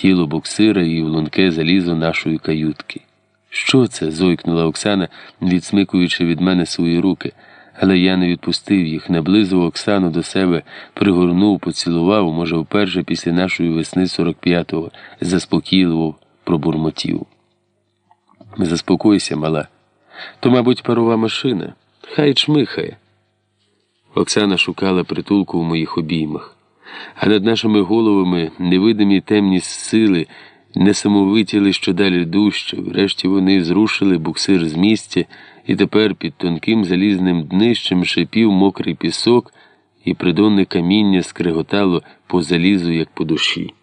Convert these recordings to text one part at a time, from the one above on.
тіло буксира і в лунке залізо нашої каютки. Що це? зойкнула Оксана, відсмикуючи від мене свої руки, але я не відпустив їх, наблизив Оксану до себе, пригорнув, поцілував, може, вперше після нашої весни 45-го, заспокійливо пробурмотів. Заспокойся, мала. То, мабуть, парова машина. Хай чмихає. Оксана шукала притулку в моїх обіймах, а над нашими головами невидимі темні сили несамовитіли що далі дужче. Врешті вони зрушили буксир з місця, і тепер під тонким залізним днищем шипів мокрий пісок, і придонне каміння скриготало по залізу, як по душі.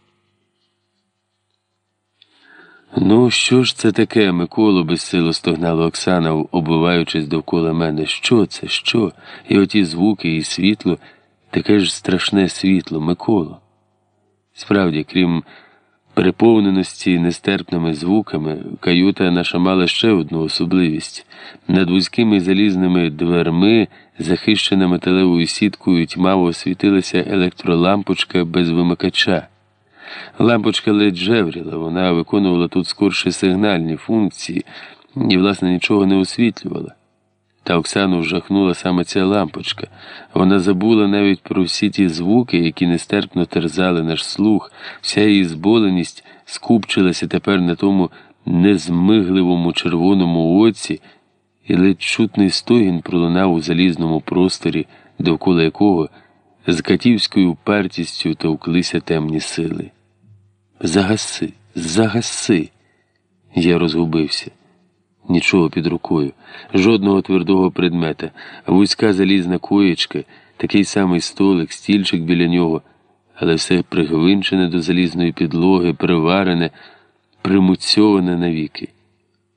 Ну, що ж це таке, Миколо, безсило стогнала Оксана, оббиваючись довкола мене. Що це? Що? І оті звуки, і світло, таке ж страшне світло, Миколо. Справді, крім переповненості нестерпними звуками, каюта наша мала ще одну особливість. Над вузькими залізними дверми, захищена металевою сіткою, тьмаво світилася електролампочка без вимикача. Лампочка ледь жевріла, вона виконувала тут скорше сигнальні функції і, власне, нічого не освітлювала. Та Оксану вжахнула саме ця лампочка. Вона забула навіть про всі ті звуки, які нестерпно терзали наш слух, вся її зболеність скупчилася тепер на тому незмигливому червоному оці, і ледь чутний стогін пролунав у залізному просторі, довкола якого з катівською упертістю товклися темні сили. Загаси, загаси. Я розгубився. Нічого під рукою, жодного твердого предмета, вузька залізна коєчка, такий самий столик, стільчик біля нього, але все пригвинчене до залізної підлоги, приварене, примуцьоване навіки.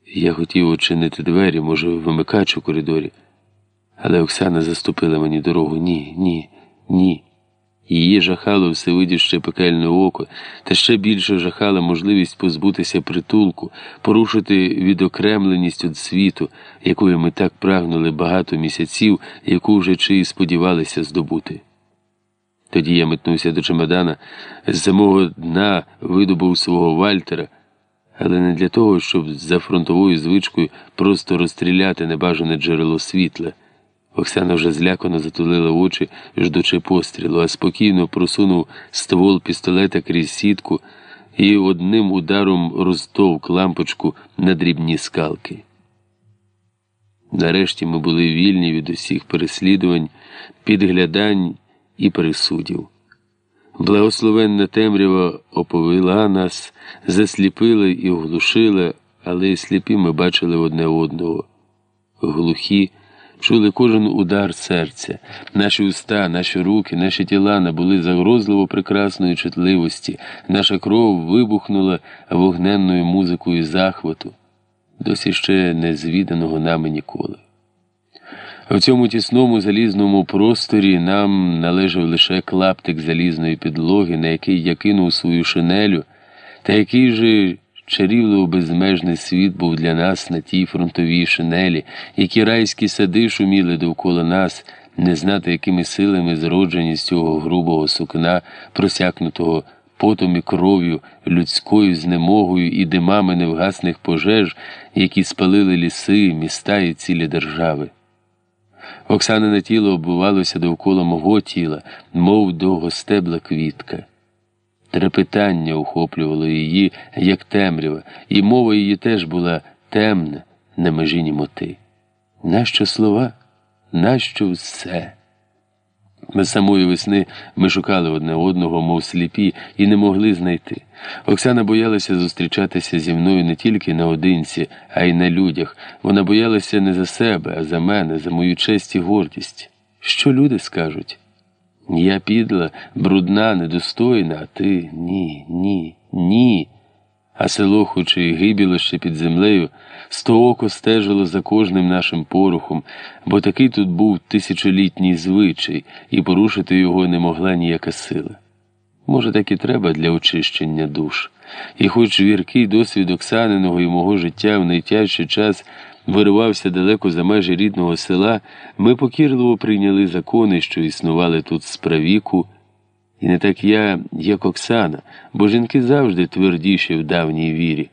Я хотів очинити двері, може, вимикач у коридорі, але Оксана заступила мені дорогу. Ні, ні, ні. Її жахало всевидяще пекельне око, та ще більше жахала можливість позбутися притулку, порушити відокремленість від світу, якою ми так прагнули багато місяців, яку вже чи сподівалися здобути. Тоді я метнувся до чемодана, з самого дна видобув свого Вальтера, але не для того, щоб за фронтовою звичкою просто розстріляти небажане джерело світла. Оксана вже злякано затулила очі, ждучи пострілу, а спокійно просунув ствол пістолета крізь сітку і одним ударом розтовк лампочку на дрібні скалки. Нарешті ми були вільні від усіх переслідувань, підглядань і присудів. Благословенна темрява оповила нас, засліпила і оглушила, але сліпі ми бачили одне одного. Глухі чули кожен удар серця, наші уста, наші руки, наші тіла набули загрозливо прекрасної чутливості, наша кров вибухнула вогненною музикою захвату, досі ще не звіданого нами ніколи. В цьому тісному залізному просторі нам належав лише клаптик залізної підлоги, на який я кинув свою шинелю, та який же чарівливо безмежний світ був для нас на тій фронтовій шинелі, які райські сади шуміли довкола нас, не знати, якими силами зроджені з цього грубого сукна, просякнутого потом і кров'ю, людською знемогою і димами невгасних пожеж, які спалили ліси, міста і цілі держави. Оксанине тіло оббувалося довкола мого тіла, мов довгостебла квітка. Трепетання охоплювало її, як темрява, і мова її теж була темна на межі німоти. Нащо слова? Нащо все? З самої весни ми шукали одне одного, мов сліпі, і не могли знайти. Оксана боялася зустрічатися зі мною не тільки наодинці, а й на людях. Вона боялася не за себе, а за мене, за мою честь і гордість. Що люди скажуть? Я підла, брудна, недостойна, а ти ні, ні, ні. А село, хоч і гибіло ще під землею, стооко стежило за кожним нашим порухом, бо такий тут був тисячолітній звичай, і порушити його не могла ніяка сила. Може, так і треба для очищення душ. І хоч віркий досвід Оксаниного і мого життя в найтяжчий час виривався далеко за межі рідного села, ми покірливо прийняли закони, що існували тут справіку, І не так я, як Оксана, бо жінки завжди твердіші в давній вірі.